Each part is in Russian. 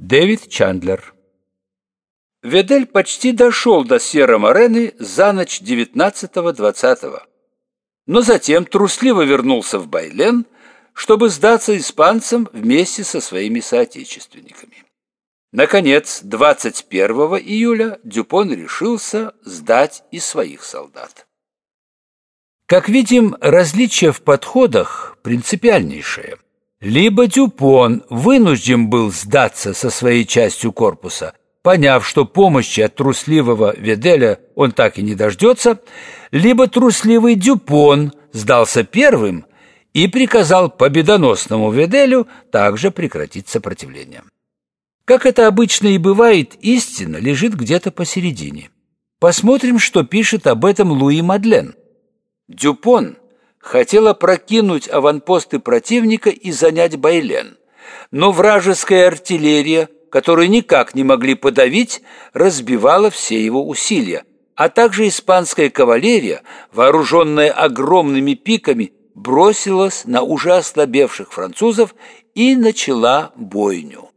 Дэвид Чандлер Ведель почти дошел до Сьерра-Морены за ночь 19-20, но затем трусливо вернулся в Байлен, чтобы сдаться испанцам вместе со своими соотечественниками. Наконец, 21 июля Дюпон решился сдать и своих солдат. Как видим, различие в подходах принципиальнейшее. Либо Дюпон вынужден был сдаться со своей частью корпуса, поняв, что помощи от трусливого Веделя он так и не дождется, либо трусливый Дюпон сдался первым и приказал победоносному Веделю также прекратить сопротивление. Как это обычно и бывает, истина лежит где-то посередине. Посмотрим, что пишет об этом Луи Мадлен. Дюпон хотел прокинуть аванпосты противника и занять Байлен, но вражеская артиллерия – которую никак не могли подавить, разбивала все его усилия, а также испанская кавалерия, вооруженная огромными пиками, бросилась на уже ослабевших французов и начала бойню.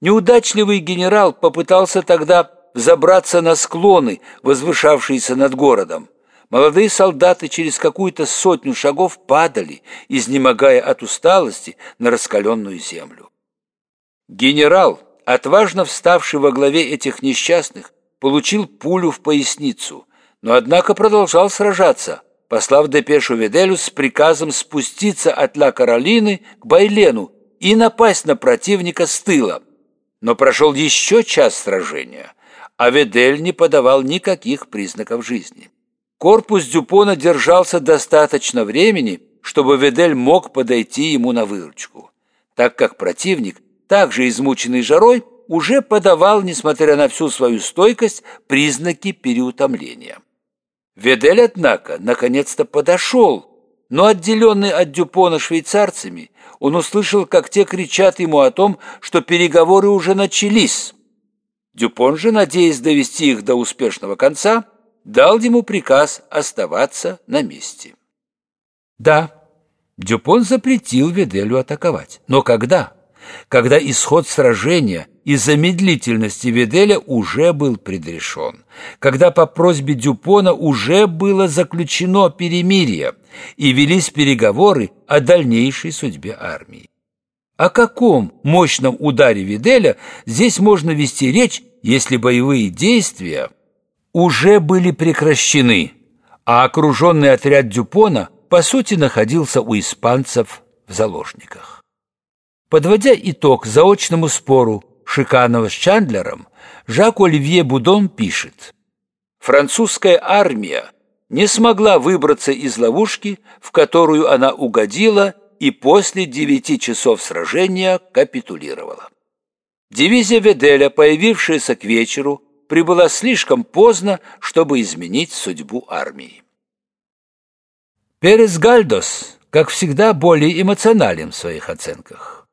Неудачливый генерал попытался тогда взобраться на склоны, возвышавшиеся над городом. Молодые солдаты через какую-то сотню шагов падали, изнемогая от усталости на раскаленную землю. Генерал, отважно вставший во главе этих несчастных, получил пулю в поясницу, но однако продолжал сражаться, послав депешу Веделю с приказом спуститься от Ла Каролины к Байлену и напасть на противника с тыла. Но прошел еще час сражения, а Ведель не подавал никаких признаков жизни. Корпус Дюпона держался достаточно времени, чтобы Ведель мог подойти ему на выручку, так как противник – также измученный жарой, уже подавал, несмотря на всю свою стойкость, признаки переутомления. Ведель, однако, наконец-то подошел, но отделенный от Дюпона швейцарцами, он услышал, как те кричат ему о том, что переговоры уже начались. Дюпон же, надеясь довести их до успешного конца, дал ему приказ оставаться на месте. Да, Дюпон запретил Веделю атаковать. Но когда? когда исход сражения из-за медлительности Виделя уже был предрешен, когда по просьбе Дюпона уже было заключено перемирие и велись переговоры о дальнейшей судьбе армии. О каком мощном ударе Виделя здесь можно вести речь, если боевые действия уже были прекращены, а окруженный отряд Дюпона по сути находился у испанцев в заложниках? Подводя итог заочному спору Шиканова с Чандлером, Жак Оливье Будон пишет «Французская армия не смогла выбраться из ловушки, в которую она угодила и после девяти часов сражения капитулировала. Дивизия Веделя, появившаяся к вечеру, прибыла слишком поздно, чтобы изменить судьбу армии. Перес Гальдос, как всегда, более эмоционален в своих оценках.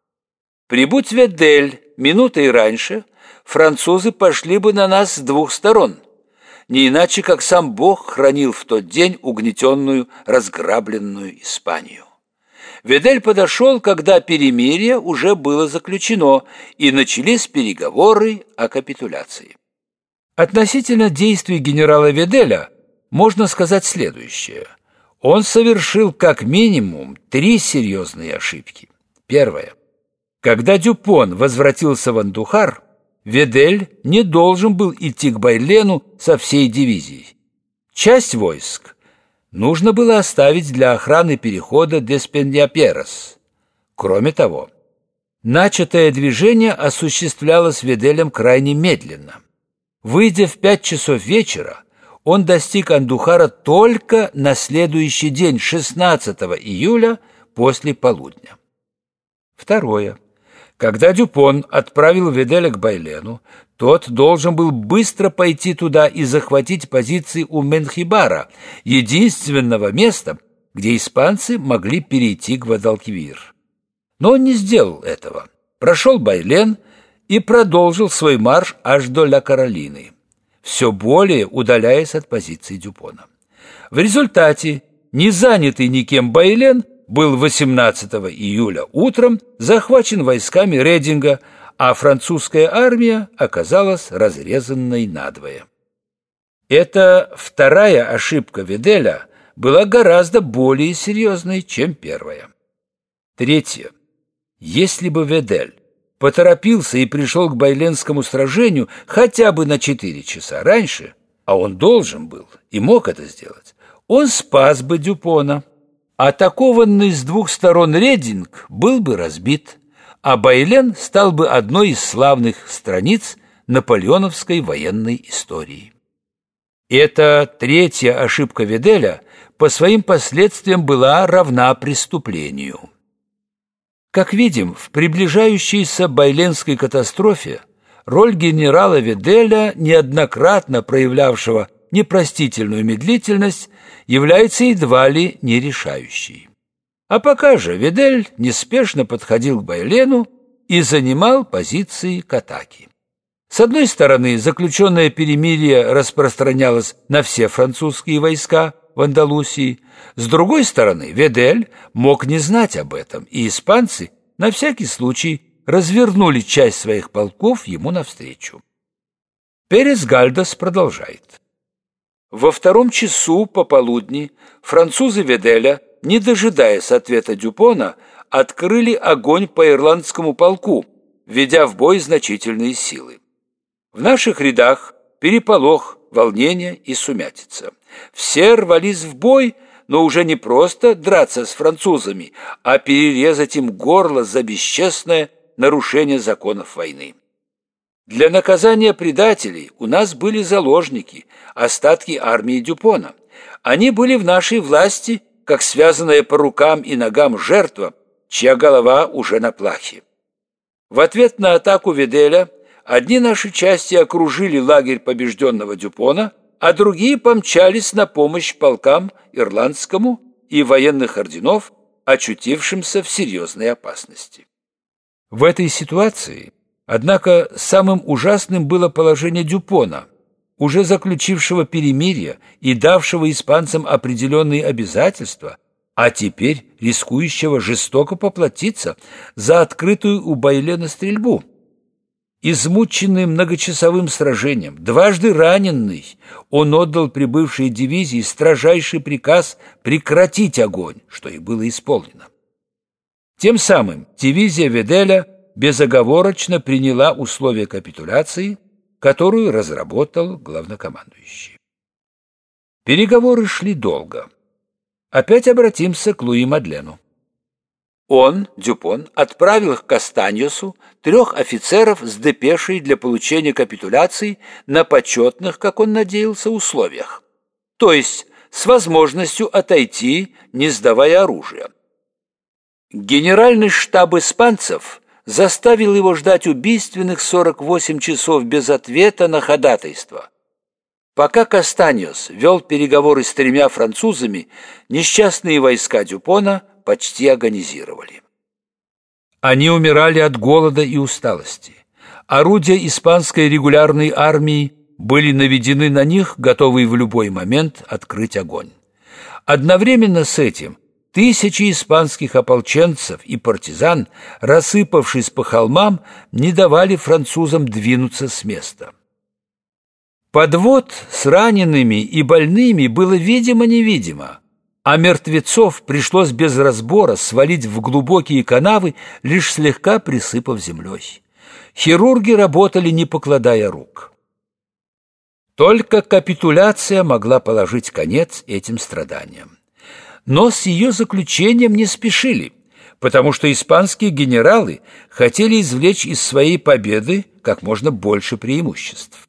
Прибудь в Эдель минутой раньше, французы пошли бы на нас с двух сторон. Не иначе, как сам Бог хранил в тот день угнетенную, разграбленную Испанию. Ведель подошел, когда перемирие уже было заключено, и начались переговоры о капитуляции. Относительно действий генерала Веделя можно сказать следующее. Он совершил как минимум три серьезные ошибки. Первое. Когда Дюпон возвратился в Андухар, Ведель не должен был идти к Байлену со всей дивизией. Часть войск нужно было оставить для охраны перехода Деспеньяперос. Кроме того, начатое движение осуществлялось Веделем крайне медленно. Выйдя в пять часов вечера, он достиг Андухара только на следующий день, 16 июля, после полудня. Второе. Когда Дюпон отправил Веделя к Байлену, тот должен был быстро пойти туда и захватить позиции у Менхибара, единственного места, где испанцы могли перейти к Гвадалкивир. Но он не сделал этого. Прошел Байлен и продолжил свой марш аж до Ля Каролины, все более удаляясь от позиции Дюпона. В результате не занятый никем Байлен – был 18 июля утром захвачен войсками Рединга, а французская армия оказалась разрезанной надвое. Эта вторая ошибка Виделя была гораздо более серьезной, чем первая. Третье. Если бы Ведель поторопился и пришел к Байленскому сражению хотя бы на четыре часа раньше, а он должен был и мог это сделать, он спас бы Дюпона. Атакованный с двух сторон Рединг был бы разбит, а Байлен стал бы одной из славных страниц наполеоновской военной истории. Эта третья ошибка Виделя по своим последствиям была равна преступлению. Как видим, в приближающейся Байленской катастрофе роль генерала Виделя, неоднократно проявлявшего непростительную медлительность, является едва ли не решающей. А пока же Видель неспешно подходил к Байлену и занимал позиции к атаке. С одной стороны, заключенное перемирие распространялось на все французские войска в Андалусии, с другой стороны, Ведель мог не знать об этом, и испанцы на всякий случай развернули часть своих полков ему навстречу. Перес Гальдос продолжает. Во втором часу пополудни французы Веделя, не дожидаясь ответа Дюпона, открыли огонь по ирландскому полку, ведя в бой значительные силы. В наших рядах переполох, волнение и сумятица. Все рвались в бой, но уже не просто драться с французами, а перерезать им горло за бесчестное нарушение законов войны. Для наказания предателей у нас были заложники, остатки армии Дюпона. Они были в нашей власти, как связанная по рукам и ногам жертва, чья голова уже на плахе. В ответ на атаку Виделя одни наши части окружили лагерь побежденного Дюпона, а другие помчались на помощь полкам ирландскому и военных орденов, очутившимся в серьезной опасности. В этой ситуации Однако самым ужасным было положение Дюпона, уже заключившего перемирие и давшего испанцам определенные обязательства, а теперь рискующего жестоко поплатиться за открытую у Байлена стрельбу. Измученный многочасовым сражением, дважды раненный, он отдал прибывшей дивизии строжайший приказ прекратить огонь, что и было исполнено. Тем самым дивизия Веделя – безоговорочно приняла условия капитуляции, которую разработал главнокомандующий. Переговоры шли долго. Опять обратимся к Луи Мадлену. Он, Дюпон, отправил к Кастаньосу трех офицеров с депешей для получения капитуляции на почетных, как он надеялся, условиях, то есть с возможностью отойти, не сдавая оружие. Генеральный штаб испанцев – заставил его ждать убийственных 48 часов без ответа на ходатайство. Пока Кастаньос вел переговоры с тремя французами, несчастные войска Дюпона почти агонизировали. Они умирали от голода и усталости. Орудия испанской регулярной армии были наведены на них, готовые в любой момент открыть огонь. Одновременно с этим – Тысячи испанских ополченцев и партизан, рассыпавшись по холмам, не давали французам двинуться с места. Подвод с ранеными и больными было видимо-невидимо, а мертвецов пришлось без разбора свалить в глубокие канавы, лишь слегка присыпав землей. Хирурги работали, не покладая рук. Только капитуляция могла положить конец этим страданиям. Но с ее заключением не спешили, потому что испанские генералы хотели извлечь из своей победы как можно больше преимуществ.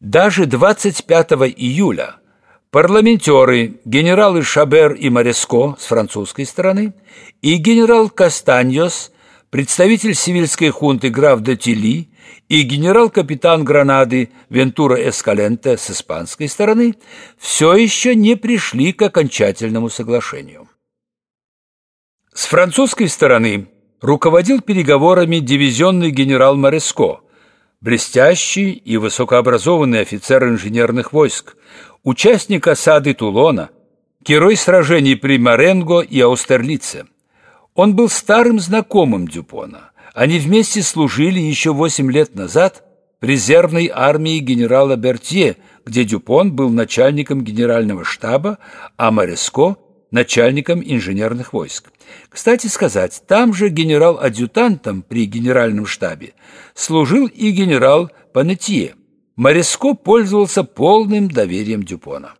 Даже 25 июля парламентеры, генералы Шабер и Мореско с французской стороны и генерал Кастаньос, представитель сивильской хунты граф де Тилли и генерал-капитан Гранады Вентура Эскаленте с испанской стороны все еще не пришли к окончательному соглашению. С французской стороны руководил переговорами дивизионный генерал Мореско, блестящий и высокообразованный офицер инженерных войск, участник осады Тулона, герой сражений при Маренго и Аустерлице. Он был старым знакомым Дюпона – Они вместе служили еще восемь лет назад в резервной армии генерала Бертье, где Дюпон был начальником генерального штаба, а Мореско – начальником инженерных войск. Кстати сказать, там же генерал-адъютантом при генеральном штабе служил и генерал Панетье. Мореско пользовался полным доверием Дюпона.